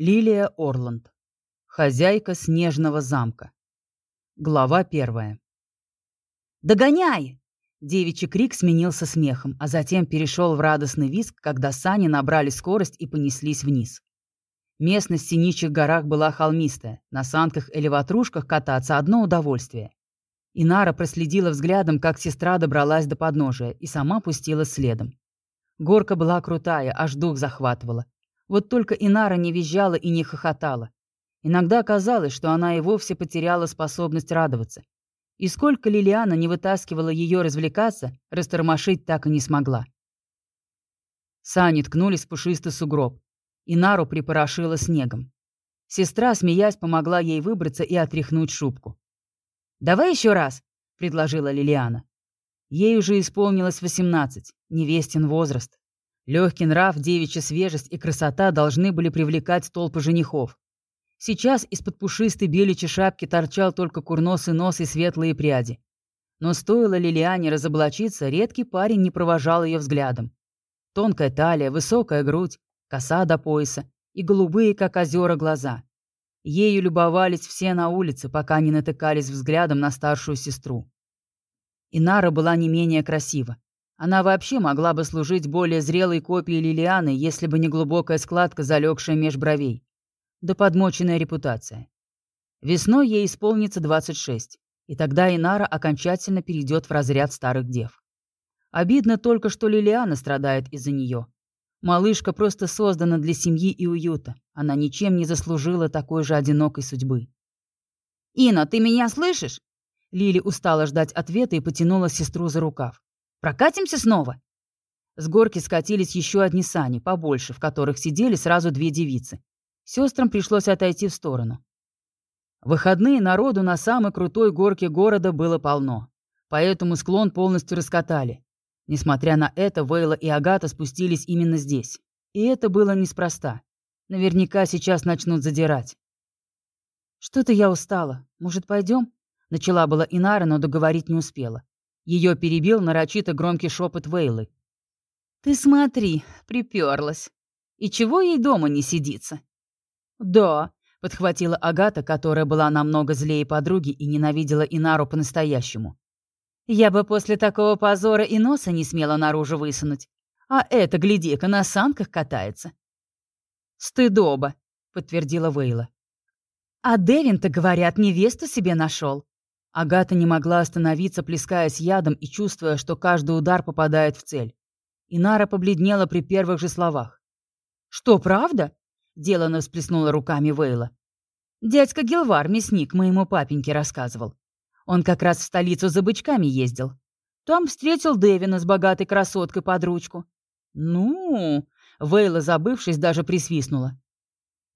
Лилия Орланд. Хозяйка снежного замка. Глава первая. «Догоняй!» Девичий крик сменился смехом, а затем перешел в радостный визг, когда сани набрали скорость и понеслись вниз. Местность в Синичих горах была холмистая, на санках или ватрушках кататься одно удовольствие. Инара проследила взглядом, как сестра добралась до подножия, и сама пустилась следом. Горка была крутая, аж дух захватывала. Вот только Инара не визжала и не хохотала. Иногда казалось, что она и вовсе потеряла способность радоваться. И сколько Лилиана не вытаскивала ее развлекаться, растормошить так и не смогла. Сани ткнулись в пушистый сугроб. Инару припорошила снегом. Сестра, смеясь, помогла ей выбраться и отряхнуть шубку. «Давай еще раз», — предложила Лилиана. Ей уже исполнилось восемнадцать, невестен возраст. Легкий нрав, девичья свежесть и красота должны были привлекать толпы женихов. Сейчас из-под пушистой беличьей шапки торчал только курносый нос и светлые пряди. Но стоило Лилиане разоблачиться, редкий парень не провожал ее взглядом. Тонкая талия, высокая грудь, коса до пояса и голубые, как озера, глаза. Ею любовались все на улице, пока не натыкались взглядом на старшую сестру. Инара была не менее красива. Она вообще могла бы служить более зрелой копией Лилианы, если бы не глубокая складка, залегшая меж бровей. Да подмоченная репутация. Весной ей исполнится 26, и тогда Инара окончательно перейдет в разряд старых дев. Обидно только, что Лилиана страдает из-за нее. Малышка просто создана для семьи и уюта. Она ничем не заслужила такой же одинокой судьбы. «Ина, ты меня слышишь?» Лили устала ждать ответа и потянула сестру за рукав. Прокатимся снова?» С горки скатились еще одни сани, побольше, в которых сидели сразу две девицы. Сестрам пришлось отойти в сторону. В выходные народу на самой крутой горке города было полно, поэтому склон полностью раскатали. Несмотря на это, Вейла и Агата спустились именно здесь. И это было неспроста. Наверняка сейчас начнут задирать. «Что-то я устала. Может, пойдем?» Начала была Инара, но договорить не успела. Ее перебил нарочито громкий шепот Вейлы. «Ты смотри, приперлась. И чего ей дома не сидится?» «Да», — подхватила Агата, которая была намного злее подруги и ненавидела Инару по-настоящему. «Я бы после такого позора и носа не смела наружу высунуть. А это, гляди-ка, на санках катается». «Стыдоба», — подтвердила Вейла. «А Девин-то, говорят, невесту себе нашел. Агата не могла остановиться, плескаясь ядом и чувствуя, что каждый удар попадает в цель. Инара побледнела при первых же словах. «Что, правда?» – делано всплеснула руками Вейла. «Дядька Гилвар, мясник, моему папеньке рассказывал. Он как раз в столицу за бычками ездил. Там встретил Дэвина с богатой красоткой под ручку. «Ну...» — Вейла, забывшись, даже присвистнула.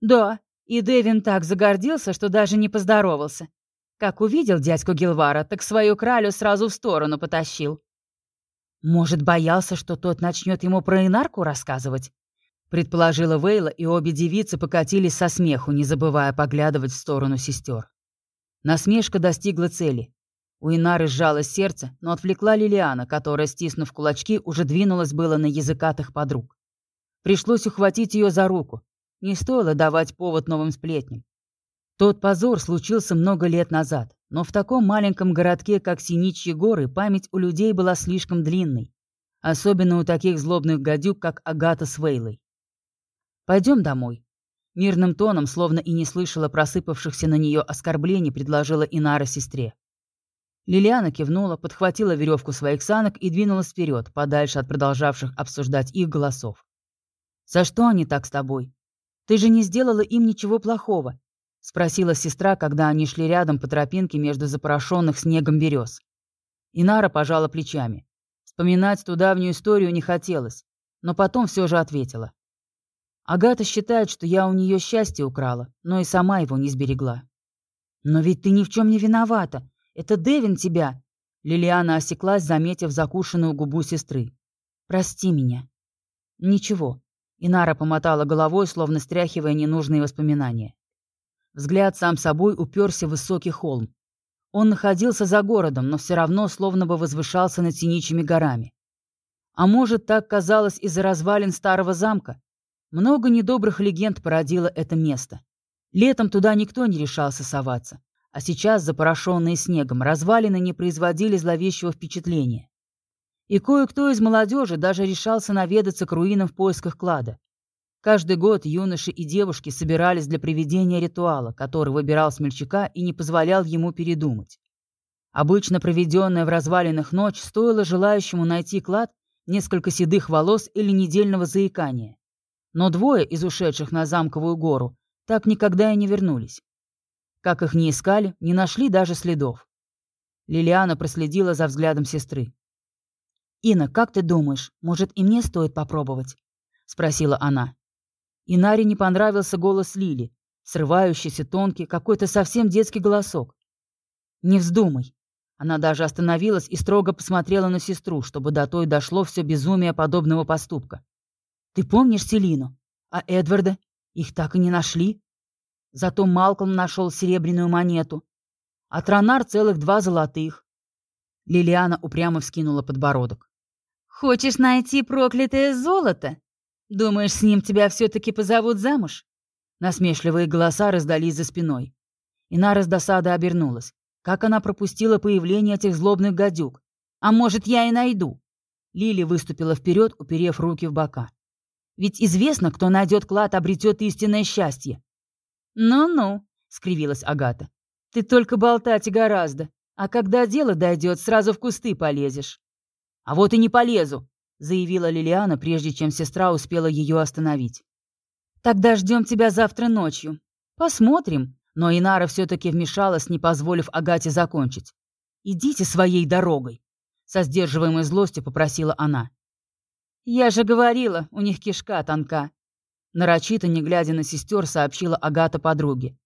«Да, и Дэвин так загордился, что даже не поздоровался. Как увидел дядьку Гилвара, так свою кралю сразу в сторону потащил. Может, боялся, что тот начнет ему про инарку рассказывать? Предположила Вейла, и обе девицы покатились со смеху, не забывая поглядывать в сторону сестер. Насмешка достигла цели. У Инары сжалось сердце, но отвлекла Лилиана, которая, стиснув кулачки, уже двинулась было на языкатых подруг. Пришлось ухватить ее за руку. Не стоило давать повод новым сплетням. Тот позор случился много лет назад, но в таком маленьком городке, как Синичьи горы, память у людей была слишком длинной. Особенно у таких злобных гадюк, как Агата с Вейлой. «Пойдем домой». Мирным тоном, словно и не слышала просыпавшихся на нее оскорблений, предложила Инара сестре. Лилиана кивнула, подхватила веревку своих санок и двинулась вперед, подальше от продолжавших обсуждать их голосов. «За что они так с тобой? Ты же не сделала им ничего плохого. — спросила сестра, когда они шли рядом по тропинке между запорошенных снегом берез. Инара пожала плечами. Вспоминать ту давнюю историю не хотелось, но потом все же ответила. Агата считает, что я у нее счастье украла, но и сама его не сберегла. «Но ведь ты ни в чем не виновата. Это Девин тебя!» Лилиана осеклась, заметив закушенную губу сестры. «Прости меня». «Ничего». Инара помотала головой, словно стряхивая ненужные воспоминания. Взгляд сам собой уперся в высокий холм. Он находился за городом, но все равно словно бы возвышался над Синичьими горами. А может, так казалось из-за развалин старого замка? Много недобрых легенд породило это место. Летом туда никто не решался соваться, а сейчас, запорошенные снегом, развалины не производили зловещего впечатления. И кое-кто из молодежи даже решался наведаться к руинам в поисках клада. Каждый год юноши и девушки собирались для проведения ритуала, который выбирал смельчака и не позволял ему передумать. Обычно проведенная в развалинах ночь стоила желающему найти клад несколько седых волос или недельного заикания. Но двое из ушедших на замковую гору так никогда и не вернулись. Как их не искали, не нашли даже следов. Лилиана проследила за взглядом сестры. «Ина, как ты думаешь, может, и мне стоит попробовать?» — спросила она. Инаре не понравился голос Лили, срывающийся, тонкий, какой-то совсем детский голосок. «Не вздумай». Она даже остановилась и строго посмотрела на сестру, чтобы до той дошло все безумие подобного поступка. «Ты помнишь Селину? А Эдварда? Их так и не нашли. Зато Малкольм нашел серебряную монету. А Тронар целых два золотых». Лилиана упрямо вскинула подбородок. Хочешь найти проклятое золото? Думаешь, с ним тебя все-таки позовут замуж?» Насмешливые голоса раздались за спиной. Инара с досады обернулась. Как она пропустила появление этих злобных гадюк? А может, я и найду? Лили выступила вперед, уперев руки в бока. Ведь известно, кто найдет клад, обретет истинное счастье. «Ну-ну», — скривилась Агата. «Ты только болтать и гораздо. А когда дело дойдет, сразу в кусты полезешь». «А вот и не полезу», — заявила Лилиана, прежде чем сестра успела ее остановить. «Тогда ждем тебя завтра ночью. Посмотрим». Но Инара все-таки вмешалась, не позволив Агате закончить. «Идите своей дорогой», — со сдерживаемой злостью попросила она. «Я же говорила, у них кишка тонка», — нарочито, не глядя на сестер, сообщила Агата подруге.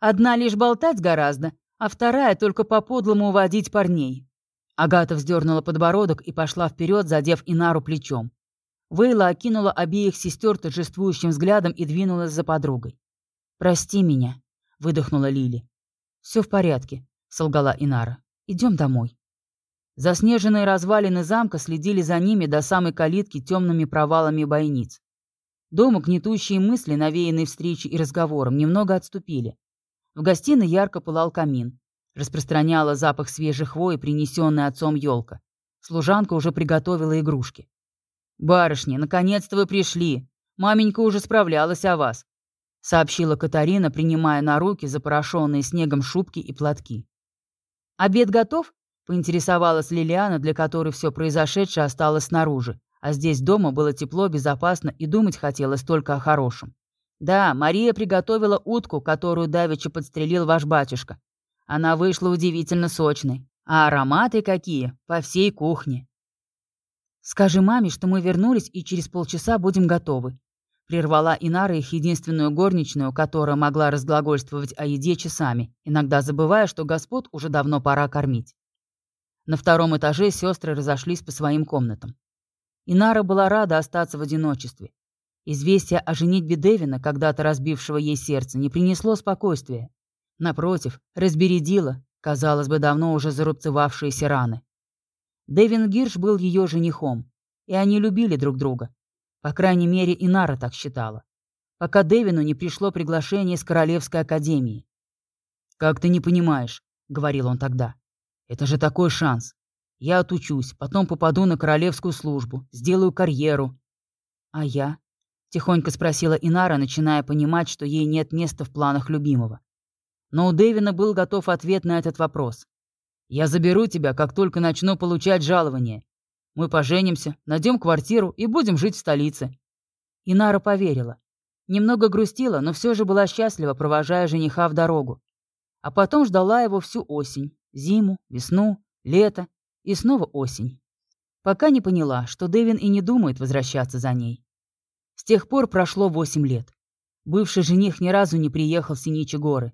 «Одна лишь болтать гораздо, а вторая только по-подлому уводить парней». Агата вздернула подбородок и пошла вперед, задев Инару плечом. Вейла окинула обеих сестер торжествующим взглядом и двинулась за подругой. «Прости меня», — выдохнула Лили. «Все в порядке», — солгала Инара. «Идем домой». Заснеженные развалины замка следили за ними до самой калитки темными провалами бойниц. Дома гнетущие мысли, навеянные встречей и разговором, немного отступили. В гостиной ярко пылал камин. Распространяла запах свежей хвои, принесенной отцом елка. Служанка уже приготовила игрушки. «Барышни, наконец-то вы пришли. Маменька уже справлялась о вас», — сообщила Катарина, принимая на руки запорошенные снегом шубки и платки. «Обед готов?» — поинтересовалась Лилиана, для которой все произошедшее осталось снаружи, а здесь дома было тепло, безопасно и думать хотелось только о хорошем. «Да, Мария приготовила утку, которую давеча подстрелил ваш батюшка. Она вышла удивительно сочной. А ароматы какие, по всей кухне. «Скажи маме, что мы вернулись и через полчаса будем готовы», прервала Инара их единственную горничную, которая могла разглагольствовать о еде часами, иногда забывая, что господ уже давно пора кормить. На втором этаже сестры разошлись по своим комнатам. Инара была рада остаться в одиночестве. Известие о женитьбе Девина, когда-то разбившего ей сердце, не принесло спокойствия. Напротив, разбередила, казалось бы, давно уже зарубцевавшиеся раны. Дэвин Гирш был ее женихом, и они любили друг друга. По крайней мере, Инара так считала. Пока Дэвину не пришло приглашение из Королевской Академии. «Как ты не понимаешь», — говорил он тогда. «Это же такой шанс. Я отучусь, потом попаду на королевскую службу, сделаю карьеру». «А я?» — тихонько спросила Инара, начиная понимать, что ей нет места в планах любимого. Но у Дэвина был готов ответ на этот вопрос. «Я заберу тебя, как только начну получать жалование. Мы поженимся, найдем квартиру и будем жить в столице». Инара поверила. Немного грустила, но все же была счастлива, провожая жениха в дорогу. А потом ждала его всю осень, зиму, весну, лето и снова осень. Пока не поняла, что Дэвин и не думает возвращаться за ней. С тех пор прошло восемь лет. Бывший жених ни разу не приехал в Синичи горы.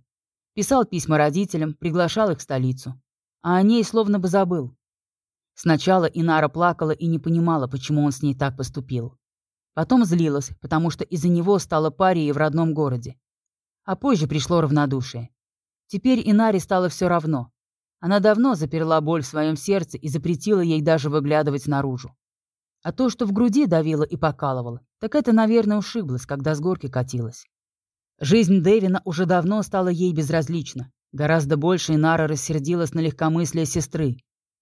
Писал письма родителям, приглашал их в столицу. А о ней словно бы забыл. Сначала Инара плакала и не понимала, почему он с ней так поступил. Потом злилась, потому что из-за него стала парией в родном городе. А позже пришло равнодушие. Теперь Инаре стало все равно. Она давно заперла боль в своем сердце и запретила ей даже выглядывать наружу. А то, что в груди давило и покалывало, так это, наверное, ушиблась, когда с горки катилась. Жизнь Дэвина уже давно стала ей безразлична. Гораздо больше Инара рассердилась на легкомыслие сестры.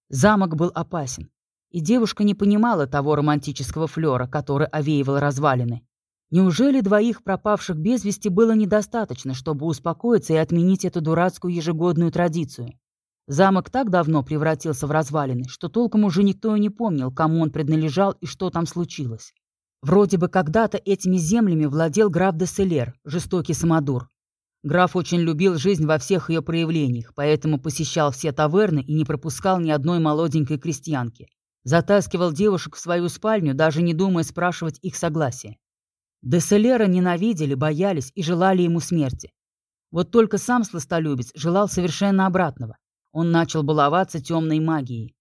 Замок был опасен, и девушка не понимала того романтического флера, который овеивал развалины. Неужели двоих пропавших без вести было недостаточно, чтобы успокоиться и отменить эту дурацкую ежегодную традицию? Замок так давно превратился в развалины, что толком уже никто и не помнил, кому он принадлежал и что там случилось. Вроде бы когда-то этими землями владел граф де Селер, жестокий самодур. Граф очень любил жизнь во всех ее проявлениях, поэтому посещал все таверны и не пропускал ни одной молоденькой крестьянки. Затаскивал девушек в свою спальню, даже не думая спрашивать их согласия. Деселера ненавидели, боялись и желали ему смерти. Вот только сам сластолюбец желал совершенно обратного. Он начал баловаться темной магией.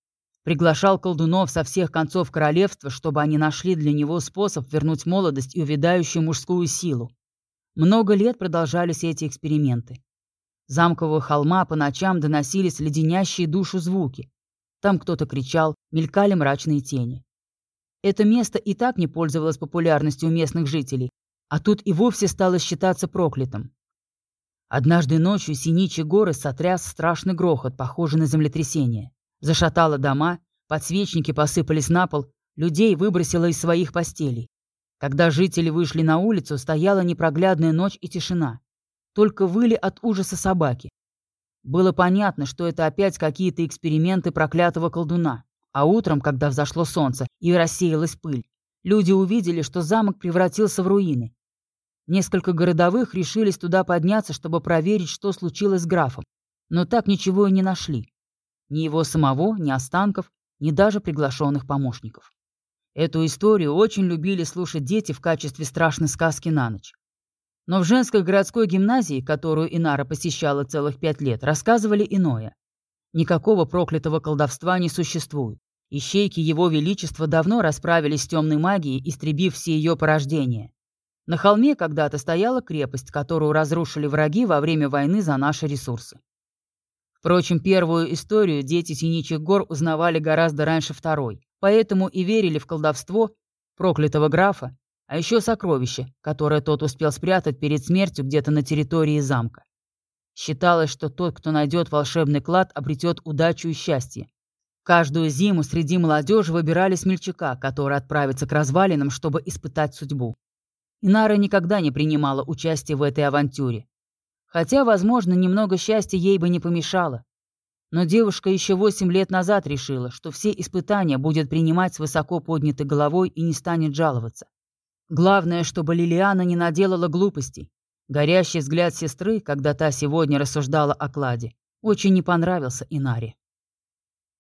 Приглашал колдунов со всех концов королевства, чтобы они нашли для него способ вернуть молодость и увядающую мужскую силу. Много лет продолжались эти эксперименты. Замкового холма по ночам доносились леденящие душу звуки. Там кто-то кричал, мелькали мрачные тени. Это место и так не пользовалось популярностью у местных жителей, а тут и вовсе стало считаться проклятым. Однажды ночью Синичьи горы сотряс страшный грохот, похожий на землетрясение. Зашатало дома, подсвечники посыпались на пол, людей выбросило из своих постелей. Когда жители вышли на улицу, стояла непроглядная ночь и тишина. Только выли от ужаса собаки. Было понятно, что это опять какие-то эксперименты проклятого колдуна. А утром, когда взошло солнце и рассеялась пыль, люди увидели, что замок превратился в руины. Несколько городовых решились туда подняться, чтобы проверить, что случилось с графом. Но так ничего и не нашли. Ни его самого, ни останков, ни даже приглашенных помощников. Эту историю очень любили слушать дети в качестве страшной сказки на ночь. Но в женской городской гимназии, которую Инара посещала целых пять лет, рассказывали иное. Никакого проклятого колдовства не существует. Ищейки Его Величества давно расправились с темной магией, истребив все ее порождения. На холме когда-то стояла крепость, которую разрушили враги во время войны за наши ресурсы. Впрочем, первую историю дети Синичих гор узнавали гораздо раньше второй. Поэтому и верили в колдовство проклятого графа, а еще сокровище, которое тот успел спрятать перед смертью где-то на территории замка. Считалось, что тот, кто найдет волшебный клад, обретет удачу и счастье. Каждую зиму среди молодежи выбирали смельчака, который отправится к развалинам, чтобы испытать судьбу. Инара никогда не принимала участие в этой авантюре. Хотя, возможно, немного счастья ей бы не помешало. Но девушка еще восемь лет назад решила, что все испытания будет принимать с высоко поднятой головой и не станет жаловаться. Главное, чтобы Лилиана не наделала глупостей. Горящий взгляд сестры, когда та сегодня рассуждала о кладе, очень не понравился Инаре.